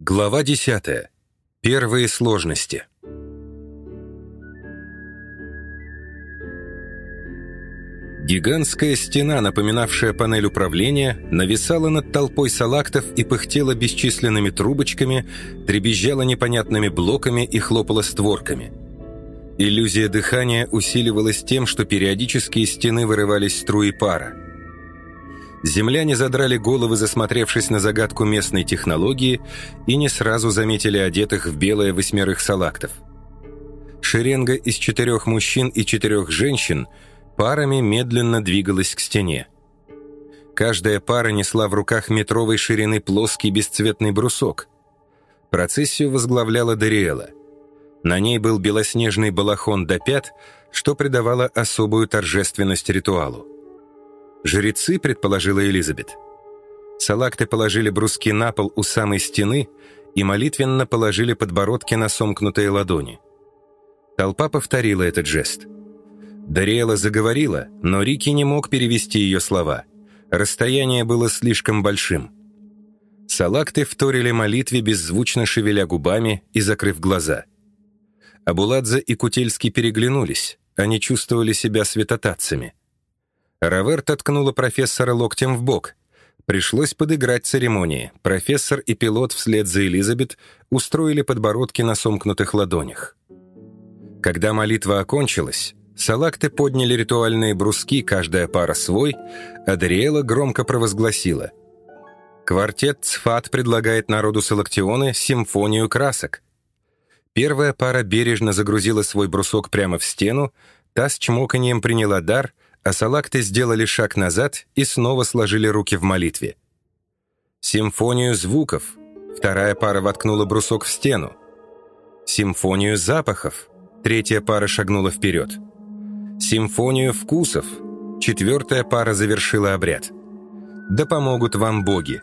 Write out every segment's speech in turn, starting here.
Глава 10. Первые сложности. Гигантская стена, напоминавшая панель управления, нависала над толпой салактов и пыхтела бесчисленными трубочками, дребезжала непонятными блоками и хлопала створками. Иллюзия дыхания усиливалась тем, что периодически из стены вырывались струи пара. Земляне задрали головы, засмотревшись на загадку местной технологии, и не сразу заметили одетых в белое восьмерых салактов. Шеренга из четырех мужчин и четырех женщин парами медленно двигалась к стене. Каждая пара несла в руках метровой ширины плоский бесцветный брусок. Процессию возглавляла Дариэла. На ней был белоснежный балахон до пят, что придавало особую торжественность ритуалу. Жрецы, предположила Элизабет. Салакты положили бруски на пол у самой стены и молитвенно положили подбородки на сомкнутые ладони. Толпа повторила этот жест. Дариэла заговорила, но Рики не мог перевести ее слова. Расстояние было слишком большим. Салакты вторили молитве, беззвучно шевеля губами и закрыв глаза. Абуладзе и Кутельский переглянулись. Они чувствовали себя святотатцами. Равер ткнула профессора локтем в бок. Пришлось подыграть церемонии. Профессор и пилот вслед за Элизабет устроили подбородки на сомкнутых ладонях. Когда молитва окончилась, салакты подняли ритуальные бруски, каждая пара свой, а Дариэла громко провозгласила. Квартет Цфат предлагает народу Салактионы симфонию красок. Первая пара бережно загрузила свой брусок прямо в стену, та с чмоканием приняла дар — а салакты сделали шаг назад и снова сложили руки в молитве. Симфонию звуков. Вторая пара воткнула брусок в стену. Симфонию запахов. Третья пара шагнула вперед. Симфонию вкусов. Четвертая пара завершила обряд. «Да помогут вам боги!»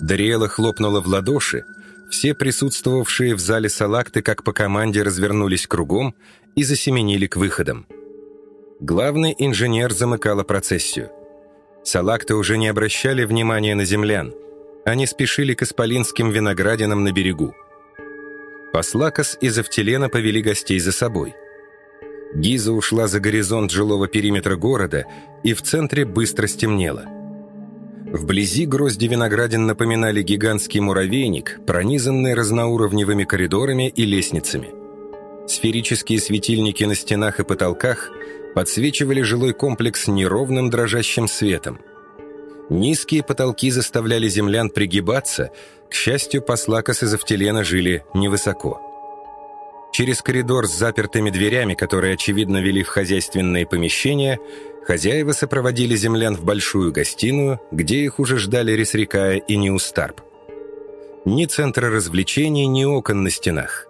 Дариэла хлопнула в ладоши, все присутствовавшие в зале салакты как по команде развернулись кругом и засеменили к выходам. Главный инженер замыкала процессию. Салакты уже не обращали внимания на землян. Они спешили к исполинским виноградинам на берегу. Послакос и Завтелена повели гостей за собой. Гиза ушла за горизонт жилого периметра города, и в центре быстро стемнело. Вблизи грозди виноградин напоминали гигантский муравейник, пронизанный разноуровневыми коридорами и лестницами. Сферические светильники на стенах и потолках подсвечивали жилой комплекс неровным дрожащим светом. Низкие потолки заставляли землян пригибаться, к счастью, послакос из Автелена жили невысоко. Через коридор с запертыми дверями, которые, очевидно, вели в хозяйственные помещения, хозяева сопроводили землян в большую гостиную, где их уже ждали Ресрикая и Неустарп. Ни центра развлечений, ни окон на стенах.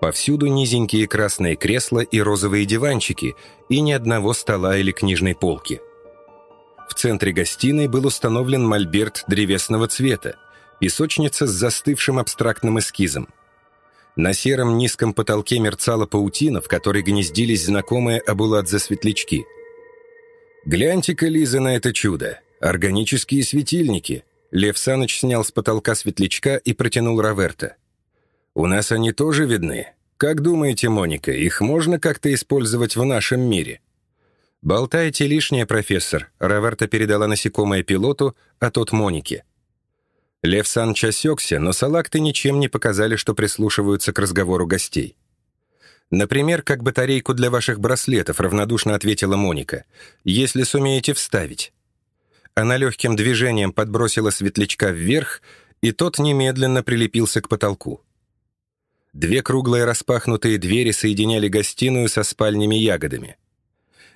Повсюду низенькие красные кресла и розовые диванчики, и ни одного стола или книжной полки. В центре гостиной был установлен мольберт древесного цвета, песочница с застывшим абстрактным эскизом. На сером низком потолке мерцала паутина, в которой гнездились знакомые Абуладзе-светлячки. «Гляньте-ка, Лиза, на это чудо! Органические светильники!» Лев Саныч снял с потолка светлячка и протянул Раверта. У нас они тоже видны. Как думаете, Моника, их можно как-то использовать в нашем мире?» «Болтаете лишнее, профессор», — Раверта передала насекомое пилоту, а тот Монике. Лев Санч осекся, но салакты ничем не показали, что прислушиваются к разговору гостей. «Например, как батарейку для ваших браслетов», — равнодушно ответила Моника, «если сумеете вставить». Она легким движением подбросила светлячка вверх, и тот немедленно прилепился к потолку. Две круглые распахнутые двери соединяли гостиную со спальнями ягодами.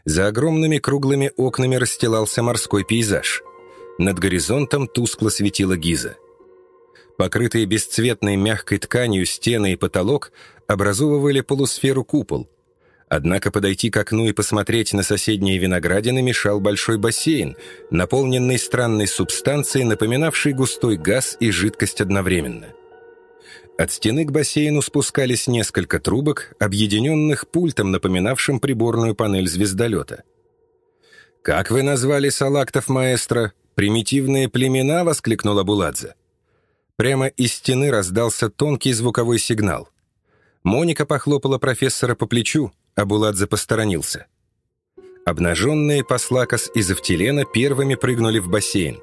За огромными круглыми окнами расстилался морской пейзаж. Над горизонтом тускло светила гиза. Покрытые бесцветной мягкой тканью стены и потолок образовывали полусферу купол. Однако подойти к окну и посмотреть на соседние виноградины мешал большой бассейн, наполненный странной субстанцией, напоминавшей густой газ и жидкость одновременно. От стены к бассейну спускались несколько трубок, объединенных пультом, напоминавшим приборную панель звездолета. «Как вы назвали салактов, маэстро? Примитивные племена?» — воскликнула Буладзе. Прямо из стены раздался тонкий звуковой сигнал. Моника похлопала профессора по плечу, а Буладзе посторонился. Обнаженные Паслакас и Завтилена первыми прыгнули в бассейн.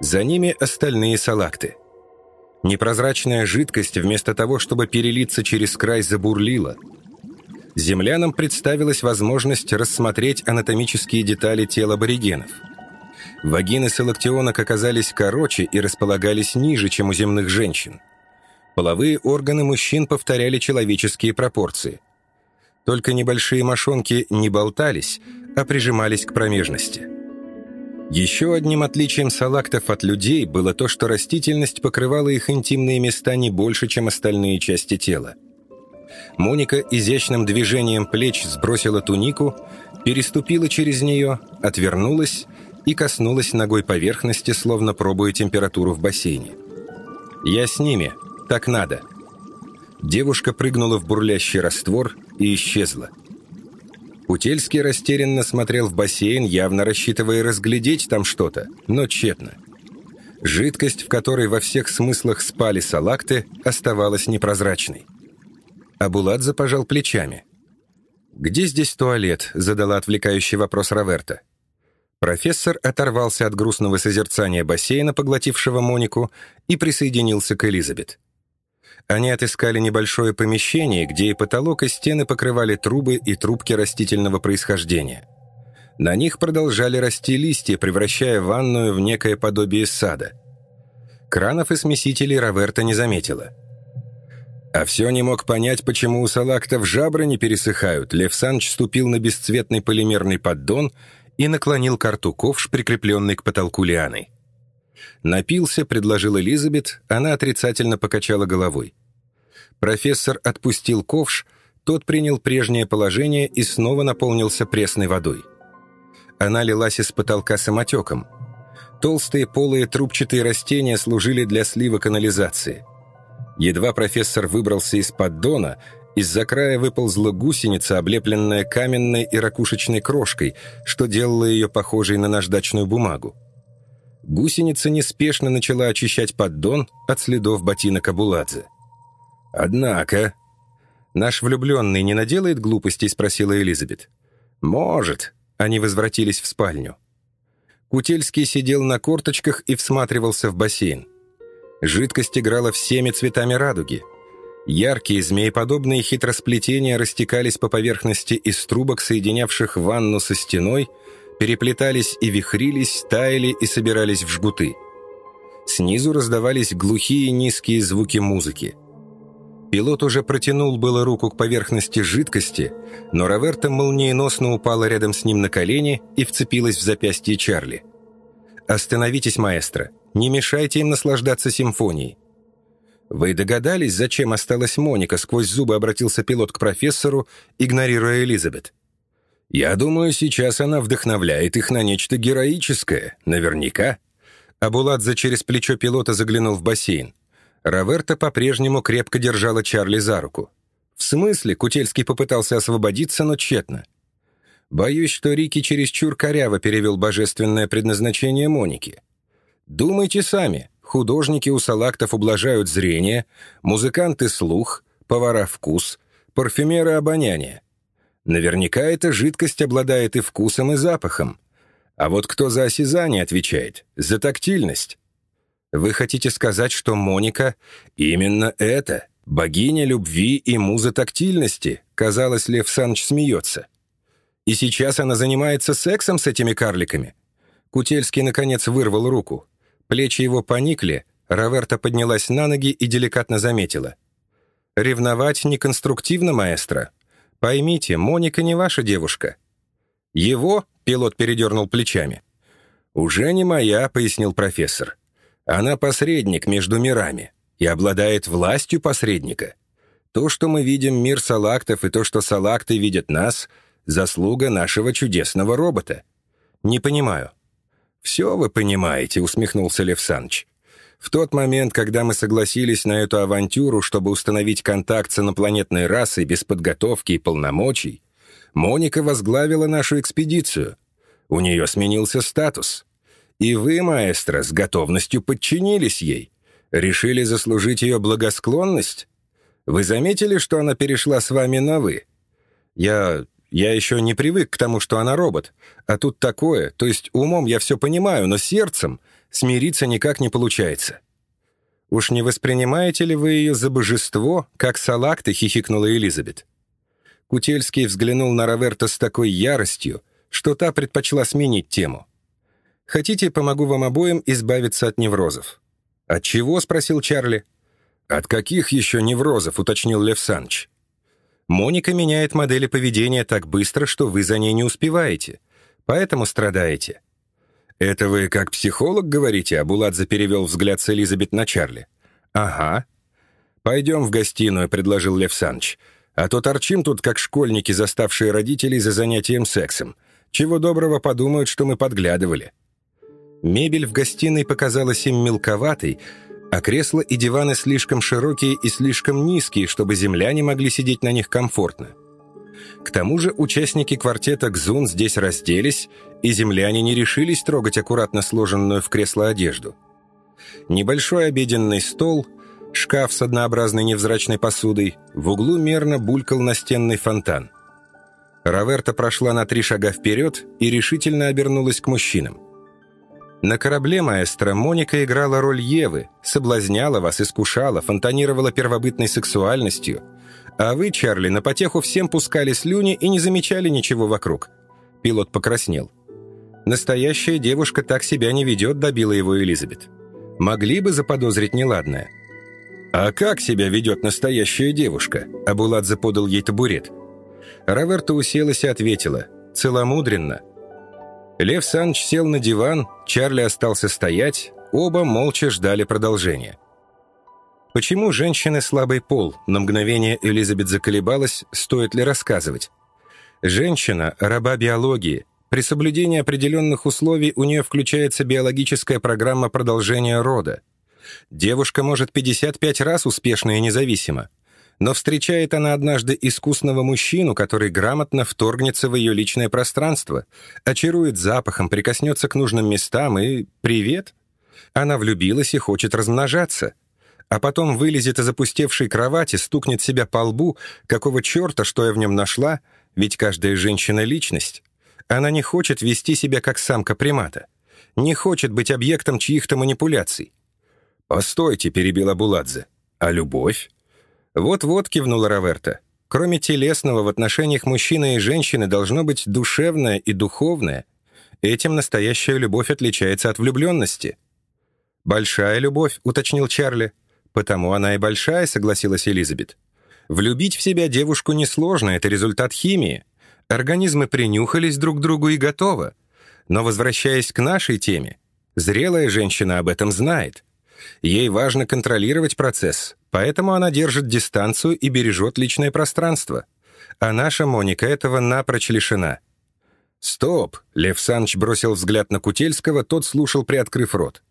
За ними остальные салакты. Непрозрачная жидкость вместо того, чтобы перелиться через край, забурлила. Землянам представилась возможность рассмотреть анатомические детали тела аборигенов. Вагины салактионок оказались короче и располагались ниже, чем у земных женщин. Половые органы мужчин повторяли человеческие пропорции. Только небольшие мошонки не болтались, а прижимались к промежности. Еще одним отличием салактов от людей было то, что растительность покрывала их интимные места не больше, чем остальные части тела. Моника изящным движением плеч сбросила тунику, переступила через нее, отвернулась и коснулась ногой поверхности, словно пробуя температуру в бассейне. «Я с ними», так надо». Девушка прыгнула в бурлящий раствор и исчезла. Путельский растерянно смотрел в бассейн, явно рассчитывая разглядеть там что-то, но тщетно. Жидкость, в которой во всех смыслах спали салакты, оставалась непрозрачной. Абуладзе пожал плечами. «Где здесь туалет?» — задала отвлекающий вопрос Раверта. Профессор оторвался от грустного созерцания бассейна, поглотившего Монику, и присоединился к Элизабет. Они отыскали небольшое помещение, где и потолок, и стены покрывали трубы и трубки растительного происхождения. На них продолжали расти листья, превращая ванную в некое подобие сада. Кранов и смесителей Роверта не заметила. А все не мог понять, почему у салактов жабры не пересыхают. Лев Санч ступил на бесцветный полимерный поддон и наклонил карту ковш, прикрепленный к потолку лианой. Напился, предложил Элизабет, она отрицательно покачала головой. Профессор отпустил ковш, тот принял прежнее положение и снова наполнился пресной водой. Она лилась из потолка самотеком. Толстые полые трубчатые растения служили для слива канализации. Едва профессор выбрался из поддона, из-за края выползла гусеница, облепленная каменной и ракушечной крошкой, что делало ее похожей на наждачную бумагу. Гусеница неспешно начала очищать поддон от следов ботинок Абуладзе. «Однако...» «Наш влюбленный не наделает глупостей?» — спросила Элизабет. «Может». Они возвратились в спальню. Кутельский сидел на корточках и всматривался в бассейн. Жидкость играла всеми цветами радуги. Яркие змееподобные хитросплетения растекались по поверхности из трубок, соединявших ванну со стеной, переплетались и вихрились, таяли и собирались в жгуты. Снизу раздавались глухие низкие звуки музыки. Пилот уже протянул было руку к поверхности жидкости, но Роверта молниеносно упала рядом с ним на колени и вцепилась в запястье Чарли. «Остановитесь, маэстро. Не мешайте им наслаждаться симфонией». «Вы догадались, зачем осталась Моника?» Сквозь зубы обратился пилот к профессору, игнорируя Элизабет. «Я думаю, сейчас она вдохновляет их на нечто героическое. Наверняка». Абуладзе через плечо пилота заглянул в бассейн. Роверта по-прежнему крепко держала Чарли за руку. В смысле, Кутельский попытался освободиться, но тщетно. Боюсь, что Рики чересчур коряво перевел божественное предназначение Моники. Думайте сами. Художники у салактов ублажают зрение, музыканты — слух, повара — вкус, парфюмеры — обоняние. Наверняка эта жидкость обладает и вкусом, и запахом. А вот кто за осязание отвечает? За тактильность. Вы хотите сказать, что Моника — именно это, богиня любви и муза тактильности, казалось, Лев Саныч смеется. И сейчас она занимается сексом с этими карликами? Кутельский, наконец, вырвал руку. Плечи его поникли, Раверта поднялась на ноги и деликатно заметила. «Ревновать неконструктивно, маэстро. Поймите, Моника не ваша девушка». «Его?» — пилот передернул плечами. «Уже не моя», — пояснил профессор. Она посредник между мирами и обладает властью посредника. То, что мы видим мир салактов, и то, что салакты видят нас, заслуга нашего чудесного робота. Не понимаю. «Все вы понимаете», — усмехнулся Лев Саныч. В тот момент, когда мы согласились на эту авантюру, чтобы установить контакт с инопланетной расой без подготовки и полномочий, Моника возглавила нашу экспедицию. У нее сменился статус. И вы, маэстро, с готовностью подчинились ей. Решили заслужить ее благосклонность? Вы заметили, что она перешла с вами на «вы»? Я... я еще не привык к тому, что она робот. А тут такое, то есть умом я все понимаю, но сердцем смириться никак не получается. «Уж не воспринимаете ли вы ее за божество, как салакты?» — хихикнула Элизабет. Кутельский взглянул на Роверта с такой яростью, что та предпочла сменить тему. «Хотите, помогу вам обоим избавиться от неврозов?» «От чего?» — спросил Чарли. «От каких еще неврозов?» — уточнил Лев Санч. «Моника меняет модели поведения так быстро, что вы за ней не успеваете, поэтому страдаете. «Это вы как психолог говорите?» — Абуладзе перевел взгляд с Элизабет на Чарли. «Ага». «Пойдем в гостиную», — предложил Лев Саныч. «А то торчим тут, как школьники, заставшие родителей за занятием сексом. Чего доброго подумают, что мы подглядывали». Мебель в гостиной показалась им мелковатой, а кресла и диваны слишком широкие и слишком низкие, чтобы земляне могли сидеть на них комфортно. К тому же участники квартета «Гзун» здесь разделись, и земляне не решились трогать аккуратно сложенную в кресло одежду. Небольшой обеденный стол, шкаф с однообразной невзрачной посудой, в углу мерно булькал настенный фонтан. Раверта прошла на три шага вперед и решительно обернулась к мужчинам. На корабле маэстро Моника играла роль Евы, соблазняла вас, искушала, фонтанировала первобытной сексуальностью – а вы, Чарли, на потеху всем пускали слюни и не замечали ничего вокруг. Пилот покраснел. Настоящая девушка так себя не ведет, добила его Элизабет. Могли бы заподозрить неладное. «А как себя ведет настоящая девушка?» Абуладзе подал ей табурет. Раверта уселась и ответила. «Целомудренно». Лев Санч сел на диван, Чарли остался стоять, оба молча ждали продолжения. Почему женщины слабый пол? На мгновение Элизабет заколебалась, стоит ли рассказывать. Женщина – раба биологии. При соблюдении определенных условий у нее включается биологическая программа продолжения рода. Девушка может 55 раз успешно и независимо. Но встречает она однажды искусного мужчину, который грамотно вторгнется в ее личное пространство, очарует запахом, прикоснется к нужным местам и «привет». Она влюбилась и хочет размножаться – а потом вылезет из опустевшей кровати, стукнет себя по лбу, какого черта, что я в нем нашла, ведь каждая женщина — личность. Она не хочет вести себя как самка примата, не хочет быть объектом чьих-то манипуляций. «Постойте», — перебила Буладзе, — «а любовь?» «Вот-вот», — кивнула Раверта, — «кроме телесного в отношениях мужчины и женщины должно быть душевное и духовное. Этим настоящая любовь отличается от влюбленности». «Большая любовь», — уточнил Чарли, — «Потому она и большая», — согласилась Элизабет. «Влюбить в себя девушку несложно, это результат химии. Организмы принюхались друг к другу и готово. Но возвращаясь к нашей теме, зрелая женщина об этом знает. Ей важно контролировать процесс, поэтому она держит дистанцию и бережет личное пространство. А наша Моника этого напрочь лишена». «Стоп!» — Лев Саныч бросил взгляд на Кутельского, тот слушал, приоткрыв рот.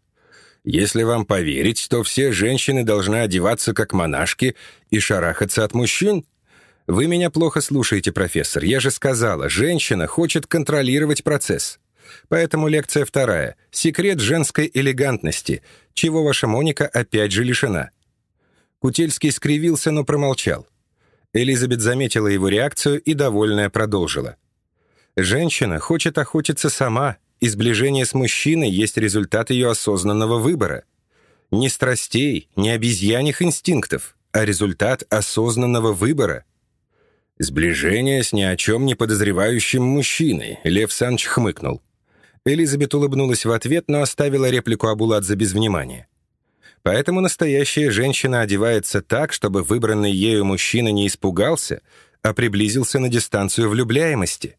Если вам поверить, то все женщины должны одеваться как монашки и шарахаться от мужчин? Вы меня плохо слушаете, профессор. Я же сказала, женщина хочет контролировать процесс. Поэтому лекция вторая. Секрет женской элегантности, чего ваша Моника опять же лишена. Кутельский скривился, но промолчал. Элизабет заметила его реакцию и, довольная, продолжила. «Женщина хочет охотиться сама, и сближение с мужчиной есть результат ее осознанного выбора. Не страстей, не обезьяньих инстинктов, а результат осознанного выбора. Сближение с ни о чем не подозревающим мужчиной, Лев Санч хмыкнул. Элизабет улыбнулась в ответ, но оставила реплику Абуладзе без внимания. Поэтому настоящая женщина одевается так, чтобы выбранный ею мужчина не испугался, а приблизился на дистанцию влюбляемости.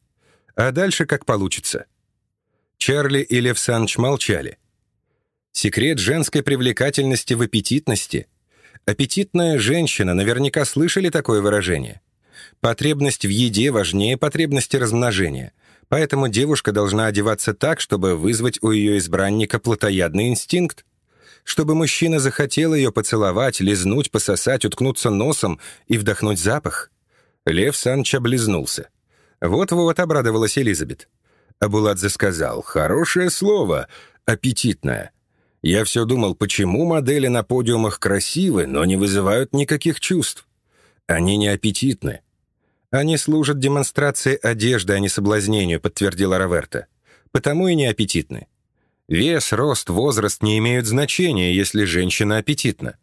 А дальше как получится — Чарли и Лев Санч молчали. Секрет женской привлекательности в аппетитности. Аппетитная женщина, наверняка слышали такое выражение. Потребность в еде важнее потребности размножения, поэтому девушка должна одеваться так, чтобы вызвать у ее избранника плотоядный инстинкт, чтобы мужчина захотел ее поцеловать, лизнуть, пососать, уткнуться носом и вдохнуть запах. Лев Санч облизнулся. Вот-вот обрадовалась Элизабет. Абуладзе сказал, «Хорошее слово, аппетитное». Я все думал, почему модели на подиумах красивы, но не вызывают никаких чувств. Они не аппетитны. Они служат демонстрации одежды, а не соблазнению, подтвердила Раверта. Потому и не аппетитны. Вес, рост, возраст не имеют значения, если женщина аппетитна.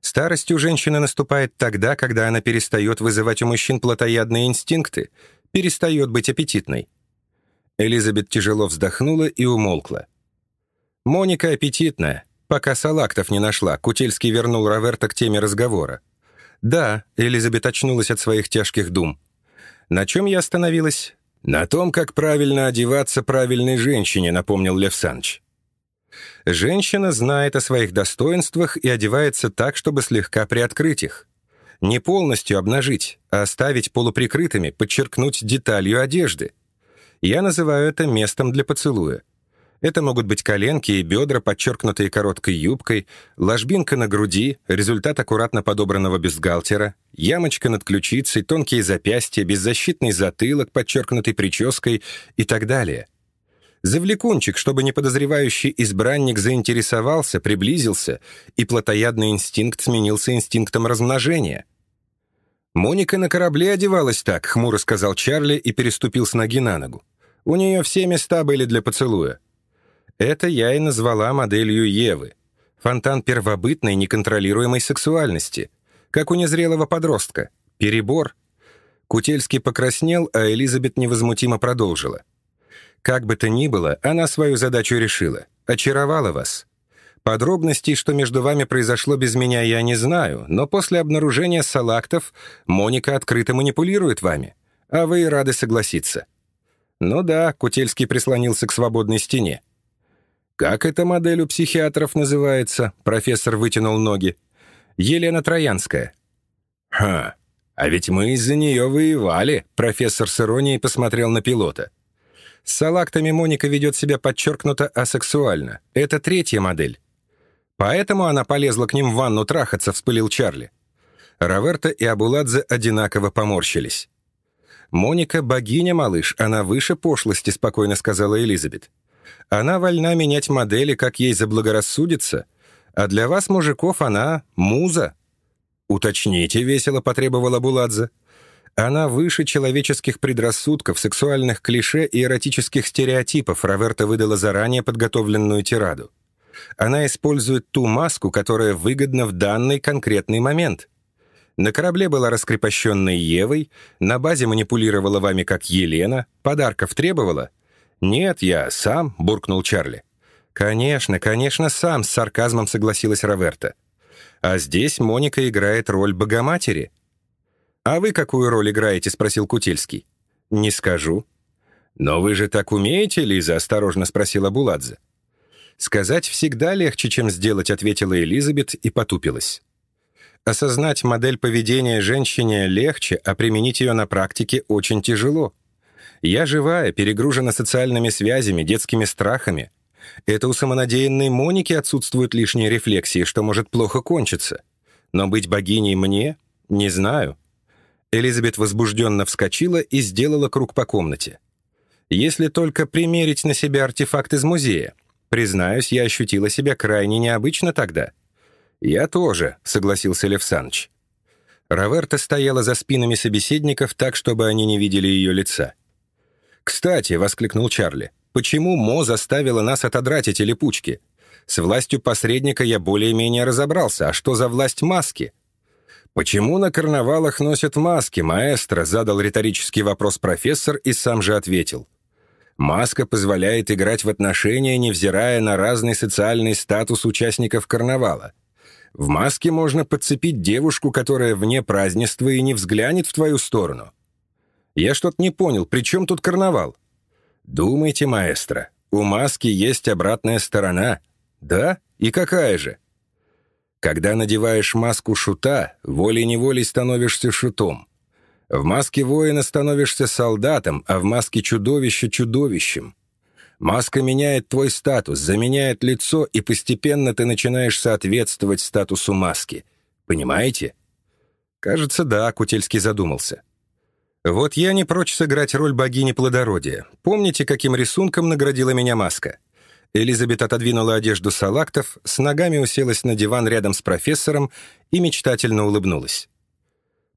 Старость у женщины наступает тогда, когда она перестает вызывать у мужчин плотоядные инстинкты, перестает быть аппетитной. Элизабет тяжело вздохнула и умолкла. Моника аппетитная. Пока салактов не нашла, Кутельский вернул Раверта к теме разговора. «Да», — Элизабет очнулась от своих тяжких дум. «На чем я остановилась?» «На том, как правильно одеваться правильной женщине», — напомнил Лев Санч. «Женщина знает о своих достоинствах и одевается так, чтобы слегка приоткрыть их. Не полностью обнажить, а оставить полуприкрытыми, подчеркнуть деталью одежды. Я называю это местом для поцелуя. Это могут быть коленки и бедра, подчеркнутые короткой юбкой, ложбинка на груди, результат аккуратно подобранного бюстгальтера, ямочка над ключицей, тонкие запястья, беззащитный затылок, подчеркнутый прической и так далее. Завлекунчик, чтобы неподозревающий избранник заинтересовался, приблизился, и плотоядный инстинкт сменился инстинктом размножения. «Моника на корабле одевалась так», — хмуро сказал Чарли и переступил с ноги на ногу. «У нее все места были для поцелуя». Это я и назвала моделью Евы. Фонтан первобытной, неконтролируемой сексуальности. Как у незрелого подростка. Перебор. Кутельский покраснел, а Элизабет невозмутимо продолжила. Как бы то ни было, она свою задачу решила. Очаровала вас. Подробностей, что между вами произошло без меня, я не знаю, но после обнаружения салактов Моника открыто манипулирует вами, а вы рады согласиться. Ну да, Кутельский прислонился к свободной стене. «Как эта модель у психиатров называется?» Профессор вытянул ноги. «Елена Троянская». «Ха, а ведь мы из-за нее воевали», профессор с иронией посмотрел на пилота. С салактами Моника ведет себя подчеркнуто асексуально. Это третья модель. Поэтому она полезла к ним в ванну трахаться, вспылил Чарли. Раверта и Абуладзе одинаково поморщились. «Моника — богиня, малыш, она выше пошлости», — спокойно сказала Элизабет. Она вольна менять модели, как ей заблагорассудится, а для вас, мужиков, она муза». «Уточните», — весело потребовала Буладзе. Она выше человеческих предрассудков, сексуальных клише и эротических стереотипов, Раверта выдала заранее подготовленную тираду. Она использует ту маску, которая выгодна в данный конкретный момент. На корабле была раскрепощенной Евой, на базе манипулировала вами как Елена, подарков требовала, «Нет, я сам», — буркнул Чарли. «Конечно, конечно, сам», — с сарказмом согласилась Роверта. «А здесь Моника играет роль Богоматери». «А вы какую роль играете?» — спросил Кутельский. «Не скажу». «Но вы же так умеете, Лиза?» — осторожно спросила Буладзе. «Сказать всегда легче, чем сделать», — ответила Элизабет и потупилась. Осознать модель поведения женщине легче, а применить ее на практике очень тяжело. Я живая, перегружена социальными связями, детскими страхами. Это у самонадеянной Моники отсутствуют лишние рефлексии, что может плохо кончиться. Но быть богиней мне? Не знаю. Элизабет возбужденно вскочила и сделала круг по комнате. Если только примерить на себя артефакт из музея. Признаюсь, я ощутила себя крайне необычно тогда. «Я тоже», — согласился Лев Саныч. Раверта стояла за спинами собеседников так, чтобы они не видели ее лица. «Кстати», — воскликнул Чарли, «почему Мо заставила нас отодрать эти липучки? С властью посредника я более-менее разобрался, а что за власть маски?» «Почему на карнавалах носят маски, маэстро?» — задал риторический вопрос профессор и сам же ответил. «Маска позволяет играть в отношения, невзирая на разный социальный статус участников карнавала. В маске можно подцепить девушку, которая вне празднества и не взглянет в твою сторону. Я что-то не понял, при чем тут карнавал? Думайте, маэстро, у маски есть обратная сторона. Да? И какая же? Когда надеваешь маску шута, волей-неволей становишься шутом. В маске воина становишься солдатом, а в маске чудовища — чудовищем. Маска меняет твой статус, заменяет лицо, и постепенно ты начинаешь соответствовать статусу маски. Понимаете? Кажется, да, Кутельский задумался. Вот я не прочь сыграть роль богини плодородия. Помните, каким рисунком наградила меня маска? Элизабет отодвинула одежду салактов, с ногами уселась на диван рядом с профессором и мечтательно улыбнулась.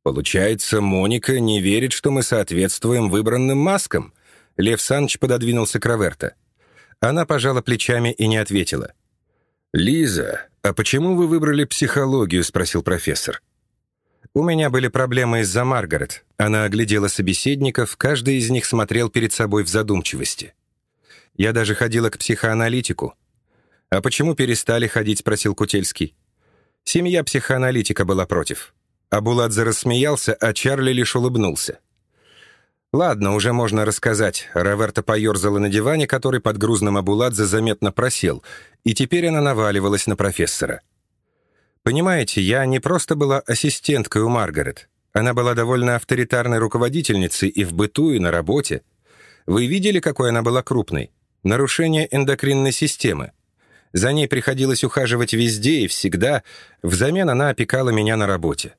«Получается, Моника не верит, что мы соответствуем выбранным маскам?» Лев Саныч пододвинулся к Роверто. Она пожала плечами и не ответила. «Лиза, а почему вы выбрали психологию?» — спросил профессор. «У меня были проблемы из-за Маргарет». Она оглядела собеседников, каждый из них смотрел перед собой в задумчивости. «Я даже ходила к психоаналитику». «А почему перестали ходить?» — спросил Кутельский. Семья психоаналитика была против. Абуладзе рассмеялся, а Чарли лишь улыбнулся. «Ладно, уже можно рассказать». Роверта поерзала на диване, который под грузным Абуладзе заметно просел, и теперь она наваливалась на профессора. «Понимаете, я не просто была ассистенткой у Маргарет. Она была довольно авторитарной руководительницей и в быту, и на работе. Вы видели, какой она была крупной? Нарушение эндокринной системы. За ней приходилось ухаживать везде и всегда, взамен она опекала меня на работе.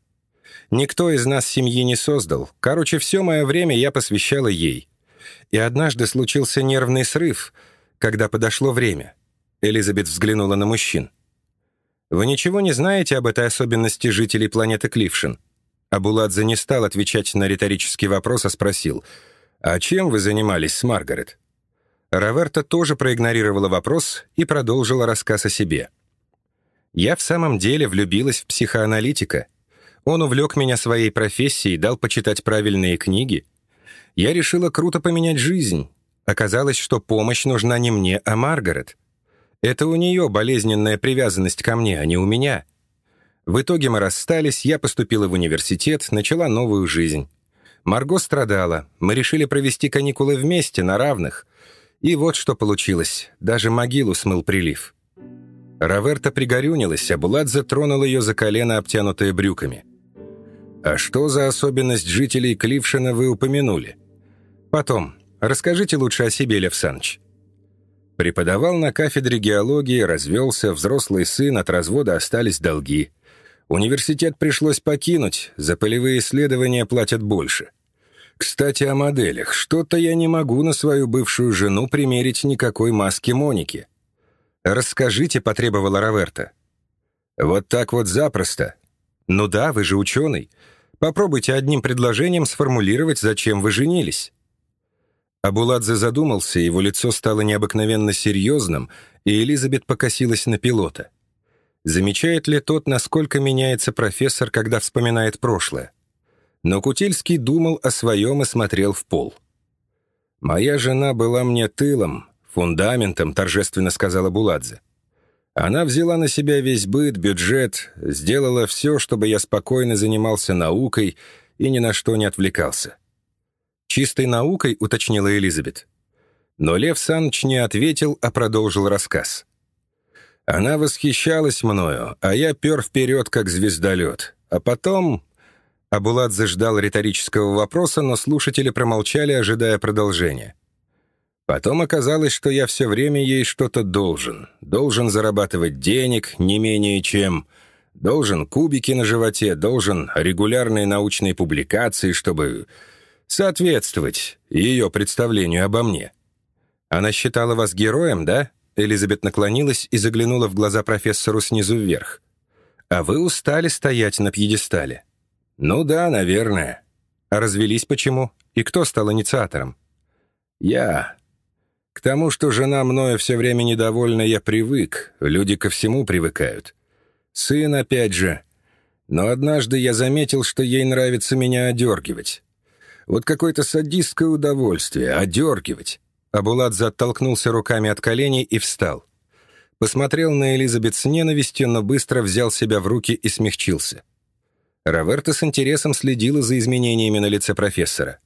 Никто из нас семьи не создал. Короче, все мое время я посвящала ей. И однажды случился нервный срыв, когда подошло время. Элизабет взглянула на мужчин. «Вы ничего не знаете об этой особенности жителей планеты Клифшин?» Абуладзе не стал отвечать на риторический вопрос, а спросил, «А чем вы занимались с Маргарет?» Раверта тоже проигнорировала вопрос и продолжила рассказ о себе. «Я в самом деле влюбилась в психоаналитика», он увлек меня своей профессией, дал почитать правильные книги. Я решила круто поменять жизнь. Оказалось, что помощь нужна не мне, а Маргарет. Это у нее болезненная привязанность ко мне, а не у меня. В итоге мы расстались, я поступила в университет, начала новую жизнь. Марго страдала, мы решили провести каникулы вместе, на равных. И вот что получилось, даже могилу смыл прилив. Раверта пригорюнилась, а Булат затронул ее за колено, обтянутое брюками. «А что за особенность жителей Клившина вы упомянули?» «Потом. Расскажите лучше о себе, Лев Саныч». Преподавал на кафедре геологии, развелся, взрослый сын, от развода остались долги. Университет пришлось покинуть, за полевые исследования платят больше. Кстати, о моделях. Что-то я не могу на свою бывшую жену примерить никакой маски Моники. «Расскажите», — потребовала Роверта. «Вот так вот запросто. Ну да, вы же ученый. Попробуйте одним предложением сформулировать, зачем вы женились». Абуладзе задумался, его лицо стало необыкновенно серьезным, и Элизабет покосилась на пилота. Замечает ли тот, насколько меняется профессор, когда вспоминает прошлое? Но Кутильский думал о своем и смотрел в пол. «Моя жена была мне тылом, фундаментом», — торжественно сказала Буладзе. Она взяла на себя весь быт, бюджет, сделала все, чтобы я спокойно занимался наукой и ни на что не отвлекался. «Чистой наукой?» — уточнила Элизабет. Но Лев Саныч не ответил, а продолжил рассказ. Она восхищалась мною, а я пер вперед, как звездолет. А потом... Абуладзе ждал риторического вопроса, но слушатели промолчали, ожидая продолжения. Потом оказалось, что я все время ей что-то должен. Должен зарабатывать денег не менее чем... Должен кубики на животе, должен регулярные научные публикации, чтобы соответствовать ее представлению обо мне. Она считала вас героем, да? Элизабет наклонилась и заглянула в глаза профессору снизу вверх. А вы устали стоять на пьедестале? Ну да, наверное. А развелись почему? И кто стал инициатором? Я. К тому, что жена мною все время недовольна, я привык. Люди ко всему привыкают. Сын опять же. Но однажды я заметил, что ей нравится меня одергивать. Вот какое-то садистское удовольствие — одергивать. Абуладзе оттолкнулся руками от коленей и встал. Посмотрел на Элизабет с ненавистью, но быстро взял себя в руки и смягчился. Роверта с интересом следила за изменениями на лице профессора.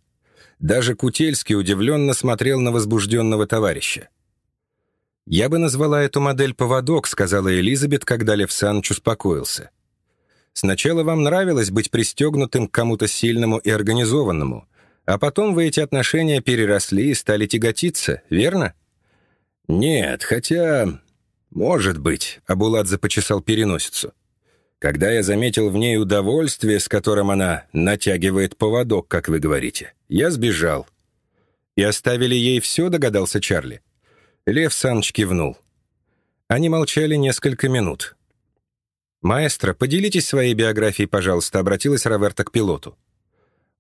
Даже Кутельский удивленно смотрел на возбужденного товарища. «Я бы назвала эту модель «поводок», — сказала Элизабет, когда Лев Саныч успокоился. «Сначала вам нравилось быть пристегнутым к кому-то сильному и организованному, а потом вы эти отношения переросли и стали тяготиться, верно?» «Нет, хотя...» «Может быть», — Абуладзе почесал переносицу. Когда я заметил в ней удовольствие, с которым она натягивает поводок, как вы говорите, я сбежал. «И оставили ей все?» — догадался Чарли. Лев Саныч кивнул. Они молчали несколько минут. «Маэстро, поделитесь своей биографией, пожалуйста», — обратилась Роверта к пилоту.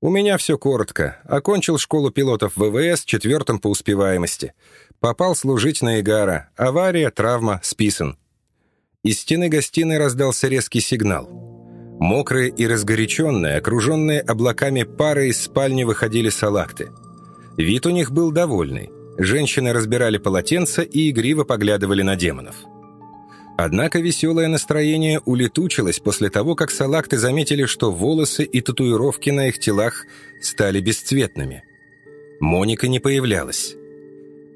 «У меня все коротко. Окончил школу пилотов ВВС четвертым по успеваемости. Попал служить на Игара. Авария, травма, списан». Из стены гостиной раздался резкий сигнал. Мокрые и разгоряченные, окруженные облаками пары из спальни выходили салакты. Вид у них был довольный. Женщины разбирали полотенца и игриво поглядывали на демонов. Однако веселое настроение улетучилось после того, как салакты заметили, что волосы и татуировки на их телах стали бесцветными. Моника не появлялась.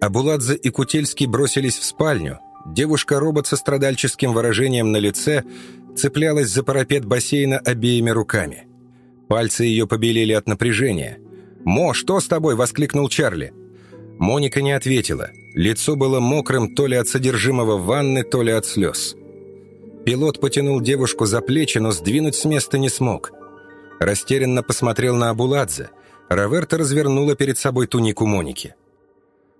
Абуладзе и Кутельский бросились в спальню. Девушка-робот со страдальческим выражением на лице цеплялась за парапет бассейна обеими руками. Пальцы ее побелели от напряжения. «Мо, что с тобой?» — воскликнул Чарли. Моника не ответила. Лицо было мокрым то ли от содержимого ванны, то ли от слез. Пилот потянул девушку за плечи, но сдвинуть с места не смог. Растерянно посмотрел на Абуладзе. Раверта развернула перед собой тунику Моники.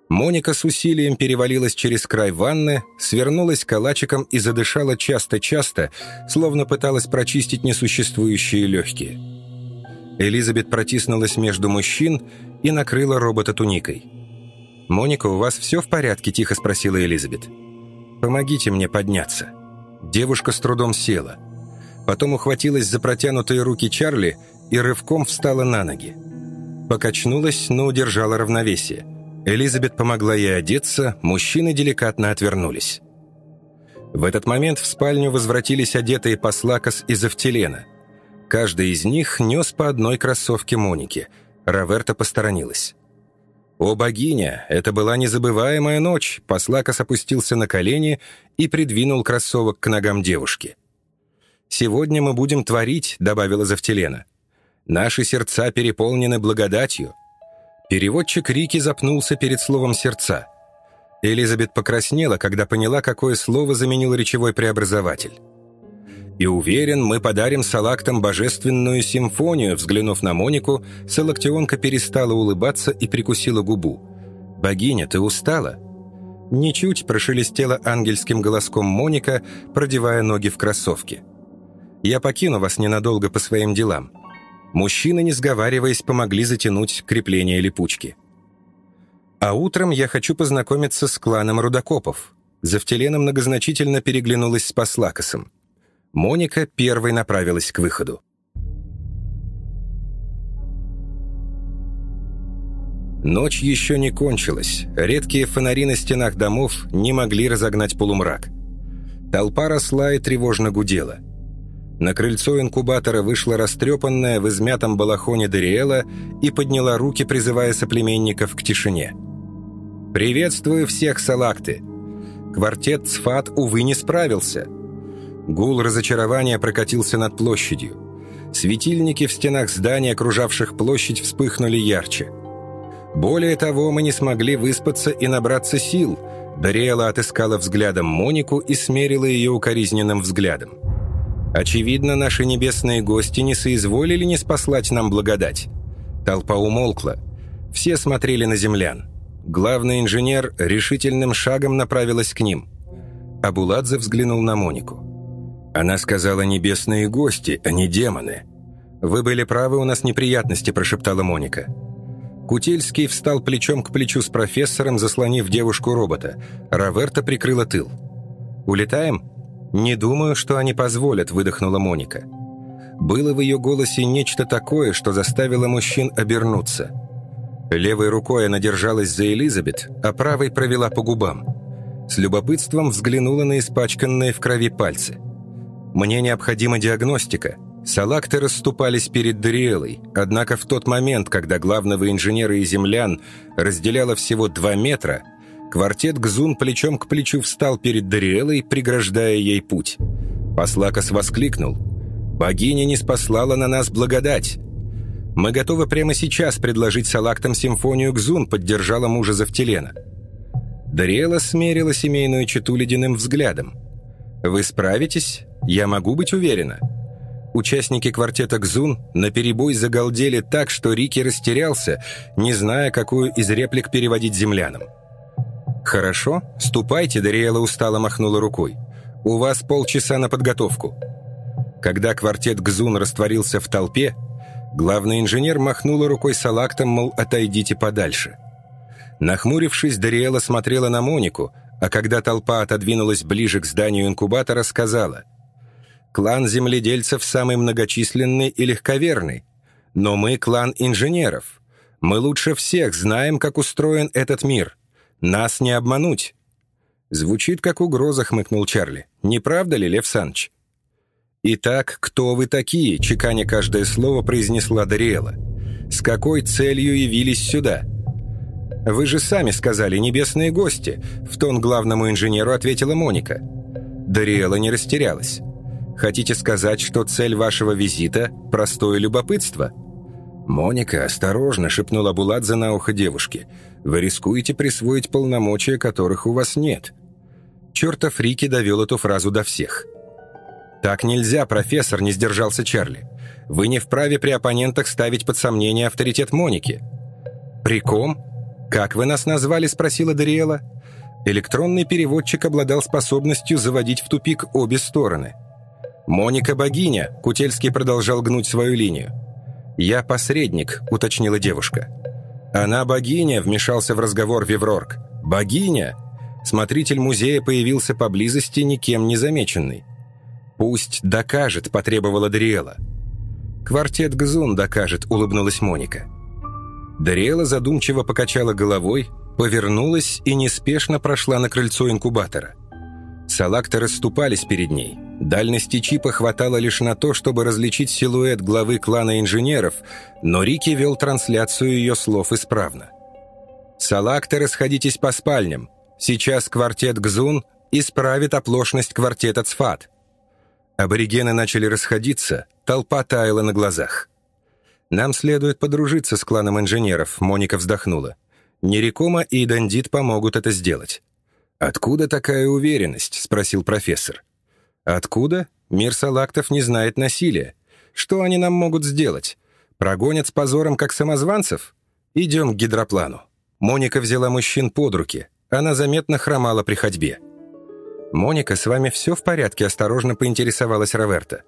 Моника с усилием перевалилась через край ванны, свернулась калачиком и задышала часто-часто, словно пыталась прочистить несуществующие легкие. Элизабет протиснулась между мужчин и накрыла робота туникой. «Моника, у вас все в порядке?» – тихо спросила Элизабет. «Помогите мне подняться». Девушка с трудом села. Потом ухватилась за протянутые руки Чарли и рывком встала на ноги. Покачнулась, но удержала равновесие. Элизабет помогла ей одеться, мужчины деликатно отвернулись. В этот момент в спальню возвратились одетые послакос из Автилена. Каждый из них нес по одной кроссовке Моники. Раверта посторонилась. «О, богиня! Это была незабываемая ночь!» Послакос опустился на колени и придвинул кроссовок к ногам девушки. «Сегодня мы будем творить», — добавила Завтелена. «Наши сердца переполнены благодатью». Переводчик Рики запнулся перед словом «сердца». Элизабет покраснела, когда поняла, какое слово заменил речевой преобразователь. И уверен, мы подарим салактам божественную симфонию», взглянув на Монику, салактионка перестала улыбаться и прикусила губу. «Богиня, ты устала?» Ничуть прошелестела ангельским голоском Моника, продевая ноги в кроссовки. «Я покину вас ненадолго по своим делам». Мужчины, не сговариваясь, помогли затянуть крепление липучки. «А утром я хочу познакомиться с кланом рудокопов». Завтелена многозначительно переглянулась с Послакосом. Моника первой направилась к выходу. Ночь еще не кончилась. Редкие фонари на стенах домов не могли разогнать полумрак. Толпа росла и тревожно гудела. На крыльцо инкубатора вышла растрепанная в измятом балахоне Дариэла и подняла руки, призывая соплеменников к тишине. «Приветствую всех, салакты!» Квартет Цфат, увы, не справился – Гул разочарования прокатился над площадью. Светильники в стенах зданий, окружавших площадь, вспыхнули ярче. Более того, мы не смогли выспаться и набраться сил. Дариэла отыскала взглядом Монику и смерила ее укоризненным взглядом. Очевидно, наши небесные гости не соизволили не спаслать нам благодать. Толпа умолкла. Все смотрели на землян. Главный инженер решительным шагом направилась к ним. Абуладзе взглянул на Монику. Она сказала «небесные гости, а не демоны». «Вы были правы, у нас неприятности», – прошептала Моника. Кутельский встал плечом к плечу с профессором, заслонив девушку-робота. Раверта прикрыла тыл. «Улетаем?» «Не думаю, что они позволят», – выдохнула Моника. Было в ее голосе нечто такое, что заставило мужчин обернуться. Левой рукой она держалась за Элизабет, а правой провела по губам. С любопытством взглянула на испачканные в крови пальцы – мне необходима диагностика. Салакты расступались перед Дариэлой, однако в тот момент, когда главного инженера и землян разделяло всего два метра, квартет Гзун плечом к плечу встал перед Дариэлой, преграждая ей путь. Послакос воскликнул. «Богиня не спаслала на нас благодать!» «Мы готовы прямо сейчас предложить салактам симфонию Гзун», поддержала мужа Завтелена. Дариэла смерила семейную чету ледяным взглядом. «Вы справитесь?» Я могу быть уверена?» Участники квартета «Гзун» наперебой загалдели так, что Рики растерялся, не зная, какую из реплик переводить землянам. «Хорошо, ступайте», — Дариэла устало махнула рукой. «У вас полчаса на подготовку». Когда квартет Гзун растворился в толпе, главный инженер махнула рукой салактом, мол, отойдите подальше. Нахмурившись, Дариэла смотрела на Монику, а когда толпа отодвинулась ближе к зданию инкубатора, сказала «Клан земледельцев самый многочисленный и легковерный, но мы клан инженеров. Мы лучше всех знаем, как устроен этот мир. Нас не обмануть». «Звучит как угроза», — хмыкнул Чарли. «Не правда ли, Лев Саныч?» «Итак, кто вы такие?» — чеканя каждое слово произнесла Дариэла. «С какой целью явились сюда?» «Вы же сами сказали, небесные гости», — в тон главному инженеру ответила Моника. Дариэла не растерялась. «Хотите сказать, что цель вашего визита — простое любопытство?» «Моника, осторожно!» — шепнула Буладзе на ухо девушке. «Вы рискуете присвоить полномочия, которых у вас нет». Чертов Рики довел эту фразу до всех. «Так нельзя, профессор», — не сдержался Чарли. «Вы не вправе при оппонентах ставить под сомнение авторитет Моники». «При ком? Как вы нас назвали?» — спросила Дариэла. Электронный переводчик обладал способностью заводить в тупик обе стороны. «Моника богиня», — Кутельский продолжал гнуть свою линию. «Я посредник», — уточнила девушка. «Она богиня», — вмешался в разговор Виврорг. «Богиня!» Смотритель музея появился поблизости, никем не замеченный. «Пусть докажет», — потребовала Дариэла. «Квартет Гзун докажет», — улыбнулась Моника. Дариэла задумчиво покачала головой, повернулась и неспешно прошла на крыльцо инкубатора. Салакты расступались перед ней. Дальности чипа хватало лишь на то, чтобы различить силуэт главы клана инженеров, но Рики вел трансляцию ее слов исправно. «Салакты, расходитесь по спальням. Сейчас квартет Гзун исправит оплошность квартета Цфат». Аборигены начали расходиться, толпа таяла на глазах. «Нам следует подружиться с кланом инженеров», — Моника вздохнула. «Нерекома и Дандит помогут это сделать». «Откуда такая уверенность?» — спросил профессор. «Откуда? Мир салактов не знает насилия. Что они нам могут сделать? Прогонят с позором, как самозванцев? Идем к гидроплану». Моника взяла мужчин под руки. Она заметно хромала при ходьбе. «Моника, с вами все в порядке?» – осторожно поинтересовалась Роверта.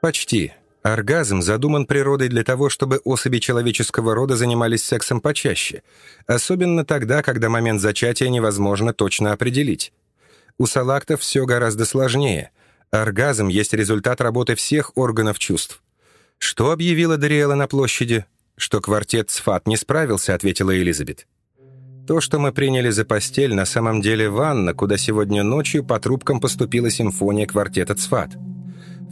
«Почти. Оргазм задуман природой для того, чтобы особи человеческого рода занимались сексом почаще, особенно тогда, когда момент зачатия невозможно точно определить. У салактов все гораздо сложнее. Оргазм есть результат работы всех органов чувств. «Что объявила Дариэла на площади?» «Что квартет Сфат не справился», — ответила Элизабет. То, что мы приняли за постель, на самом деле ванна, куда сегодня ночью по трубкам поступила симфония квартета «Цфат».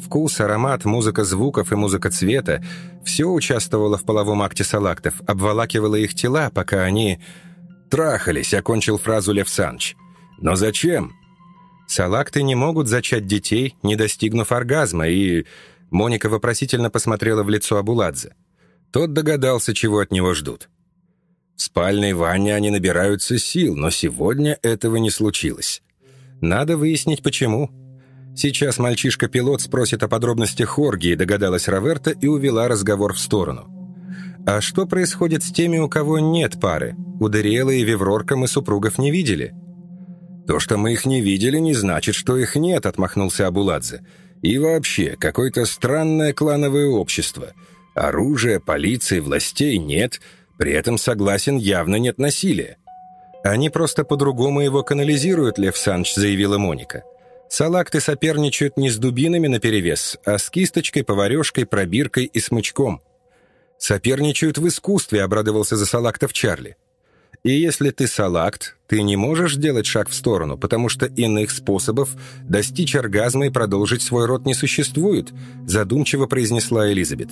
Вкус, аромат, музыка звуков и музыка цвета — все участвовало в половом акте салактов, обволакивало их тела, пока они... «Трахались», — окончил фразу Лев Санч. «Но зачем?» «Салакты не могут зачать детей, не достигнув оргазма, и...» Моника вопросительно посмотрела в лицо Абуладзе. Тот догадался, чего от него ждут. В спальной ванне они набираются сил, но сегодня этого не случилось. Надо выяснить, почему. Сейчас мальчишка-пилот спросит о подробностях оргии, догадалась Роверта и увела разговор в сторону. А что происходит с теми, у кого нет пары? У Дериэла и Виврорка мы супругов не видели. То, что мы их не видели, не значит, что их нет, отмахнулся Абуладзе. И вообще, какое-то странное клановое общество. Оружия, полиции, властей нет — при этом, согласен, явно нет насилия. «Они просто по-другому его канализируют, Лев Санч», — заявила Моника. «Салакты соперничают не с дубинами наперевес, а с кисточкой, поварешкой, пробиркой и смычком». «Соперничают в искусстве», — обрадовался за салактов Чарли. «И если ты салакт, ты не можешь делать шаг в сторону, потому что иных способов достичь оргазма и продолжить свой род не существует», задумчиво произнесла Элизабет.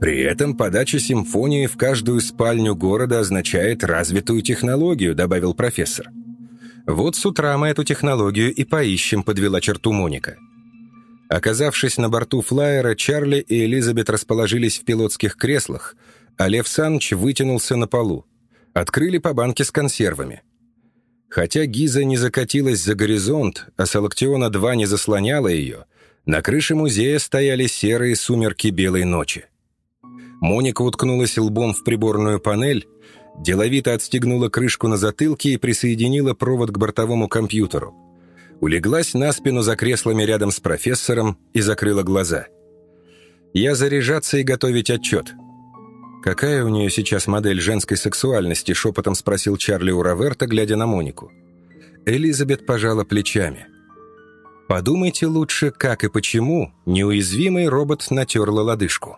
При этом подача симфонии в каждую спальню города означает развитую технологию, добавил профессор. Вот с утра мы эту технологию и поищем, подвела черту Моника. Оказавшись на борту флайера, Чарли и Элизабет расположились в пилотских креслах, а Лев Санч вытянулся на полу. Открыли по банке с консервами. Хотя Гиза не закатилась за горизонт, а Салактиона-2 не заслоняла ее, на крыше музея стояли серые сумерки белой ночи. Моника уткнулась лбом в приборную панель. Деловито отстегнула крышку на затылке и присоединила провод к бортовому компьютеру. Улеглась на спину за креслами рядом с профессором и закрыла глаза. «Я заряжаться и готовить отчет». «Какая у нее сейчас модель женской сексуальности?» — шепотом спросил Чарли у Раверта, глядя на Монику. Элизабет пожала плечами. «Подумайте лучше, как и почему неуязвимый робот натерла лодыжку».